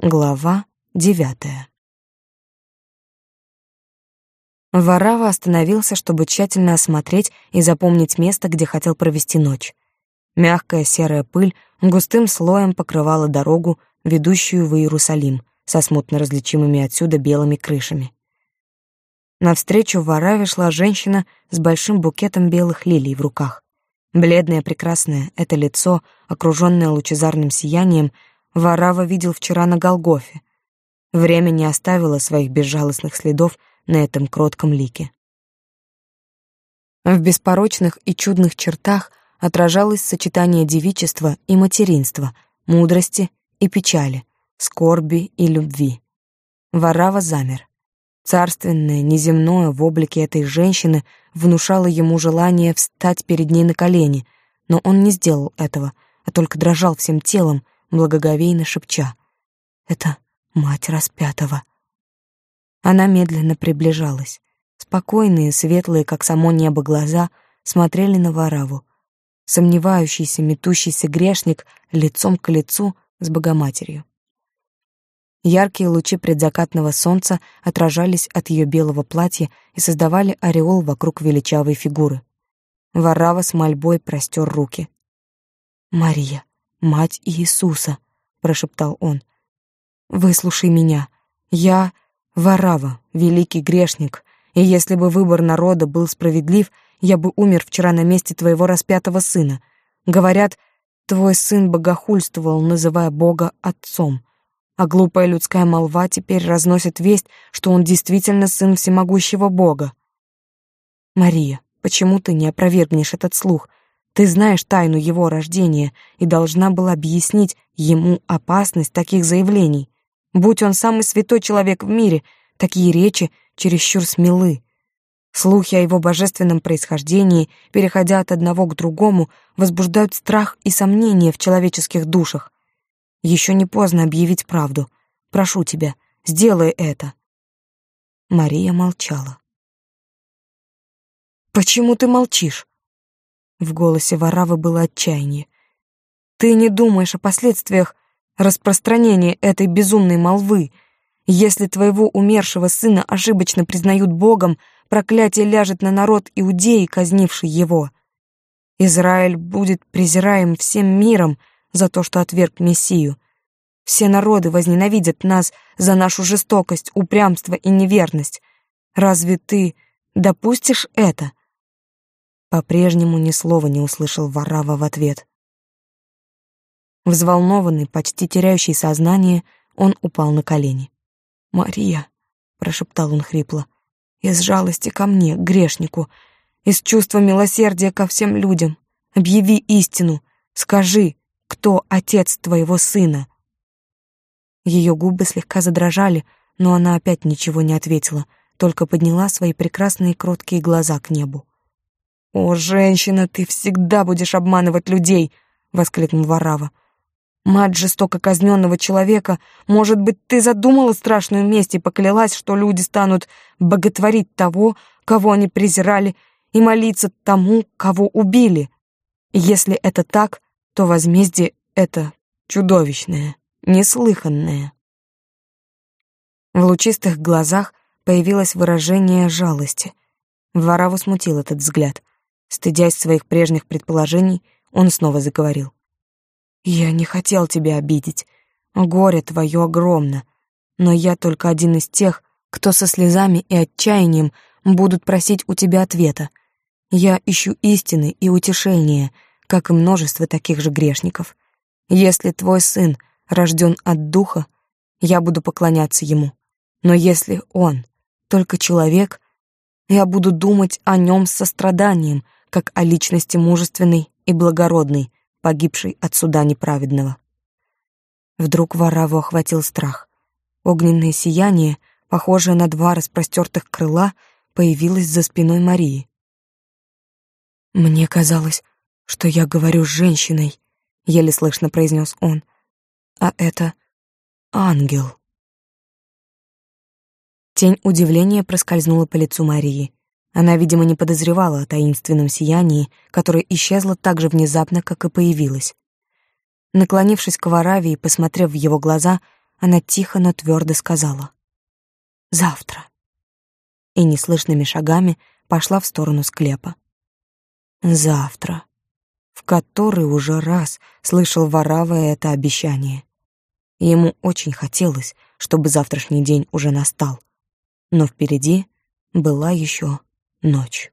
Глава девятая. Варава остановился, чтобы тщательно осмотреть и запомнить место, где хотел провести ночь. Мягкая серая пыль густым слоем покрывала дорогу, ведущую в Иерусалим, со смутно различимыми отсюда белыми крышами. Навстречу Вараве шла женщина с большим букетом белых лилий в руках. Бледное, прекрасное это лицо, окружённое лучезарным сиянием, Варава видел вчера на Голгофе. Время не оставило своих безжалостных следов на этом кротком лике. В беспорочных и чудных чертах отражалось сочетание девичества и материнства, мудрости и печали, скорби и любви. Варава замер. Царственное, неземное в облике этой женщины внушало ему желание встать перед ней на колени, но он не сделал этого, а только дрожал всем телом, благоговейно шепча. «Это мать распятого». Она медленно приближалась. Спокойные, светлые, как само небо, глаза смотрели на Вараву. Сомневающийся, метущийся грешник лицом к лицу с Богоматерью. Яркие лучи предзакатного солнца отражались от ее белого платья и создавали ореол вокруг величавой фигуры. Варава с мольбой простер руки. «Мария, мать Иисуса», — прошептал он. «Выслушай меня. Я Варава, великий грешник, и если бы выбор народа был справедлив, я бы умер вчера на месте твоего распятого сына. Говорят, твой сын богохульствовал, называя Бога отцом, а глупая людская молва теперь разносит весть, что он действительно сын всемогущего Бога. Мария, почему ты не опровергнешь этот слух? Ты знаешь тайну его рождения и должна была объяснить ему опасность таких заявлений. Будь он самый святой человек в мире, такие речи чересчур смелы. Слухи о его божественном происхождении, переходя от одного к другому, возбуждают страх и сомнения в человеческих душах. Еще не поздно объявить правду. Прошу тебя, сделай это. Мария молчала. Почему ты молчишь? В голосе Варавы было отчаяние. Ты не думаешь о последствиях распространения этой безумной молвы. Если твоего умершего сына ошибочно признают Богом, проклятие ляжет на народ Иудеи, казнивший его. Израиль будет презираем всем миром за то, что отверг Мессию. Все народы возненавидят нас за нашу жестокость, упрямство и неверность. Разве ты допустишь это? По-прежнему ни слова не услышал Варава в ответ. Взволнованный, почти теряющий сознание, он упал на колени. «Мария», — прошептал он хрипло, — «из жалости ко мне, грешнику, из чувства милосердия ко всем людям, объяви истину, скажи, кто отец твоего сына». Ее губы слегка задрожали, но она опять ничего не ответила, только подняла свои прекрасные кроткие глаза к небу. «О, женщина, ты всегда будешь обманывать людей!» — воскликнул Варава. «Мать жестоко казненного человека, может быть, ты задумала страшную месть и поклялась, что люди станут боготворить того, кого они презирали, и молиться тому, кого убили. Если это так, то возмездие это чудовищное, неслыханное». В лучистых глазах появилось выражение жалости. Вараву смутил этот взгляд. Стыдясь своих прежних предположений, он снова заговорил. «Я не хотел тебя обидеть. Горе твое огромно. Но я только один из тех, кто со слезами и отчаянием будут просить у тебя ответа. Я ищу истины и утешения, как и множество таких же грешников. Если твой сын рожден от духа, я буду поклоняться ему. Но если он только человек, я буду думать о нем с состраданием — как о личности мужественной и благородной, погибшей от суда неправедного. Вдруг Вараву охватил страх. Огненное сияние, похожее на два распростертых крыла, появилось за спиной Марии. «Мне казалось, что я говорю с женщиной», — еле слышно произнес он. «А это ангел». Тень удивления проскользнула по лицу Марии. Она, видимо, не подозревала о таинственном сиянии, которое исчезло так же внезапно, как и появилось. Наклонившись к Вараве и посмотрев в его глаза, она тихо, но твердо сказала «Завтра» и неслышными шагами пошла в сторону склепа. «Завтра», в который уже раз слышал Варава это обещание. Ему очень хотелось, чтобы завтрашний день уже настал, но впереди была еще ночь.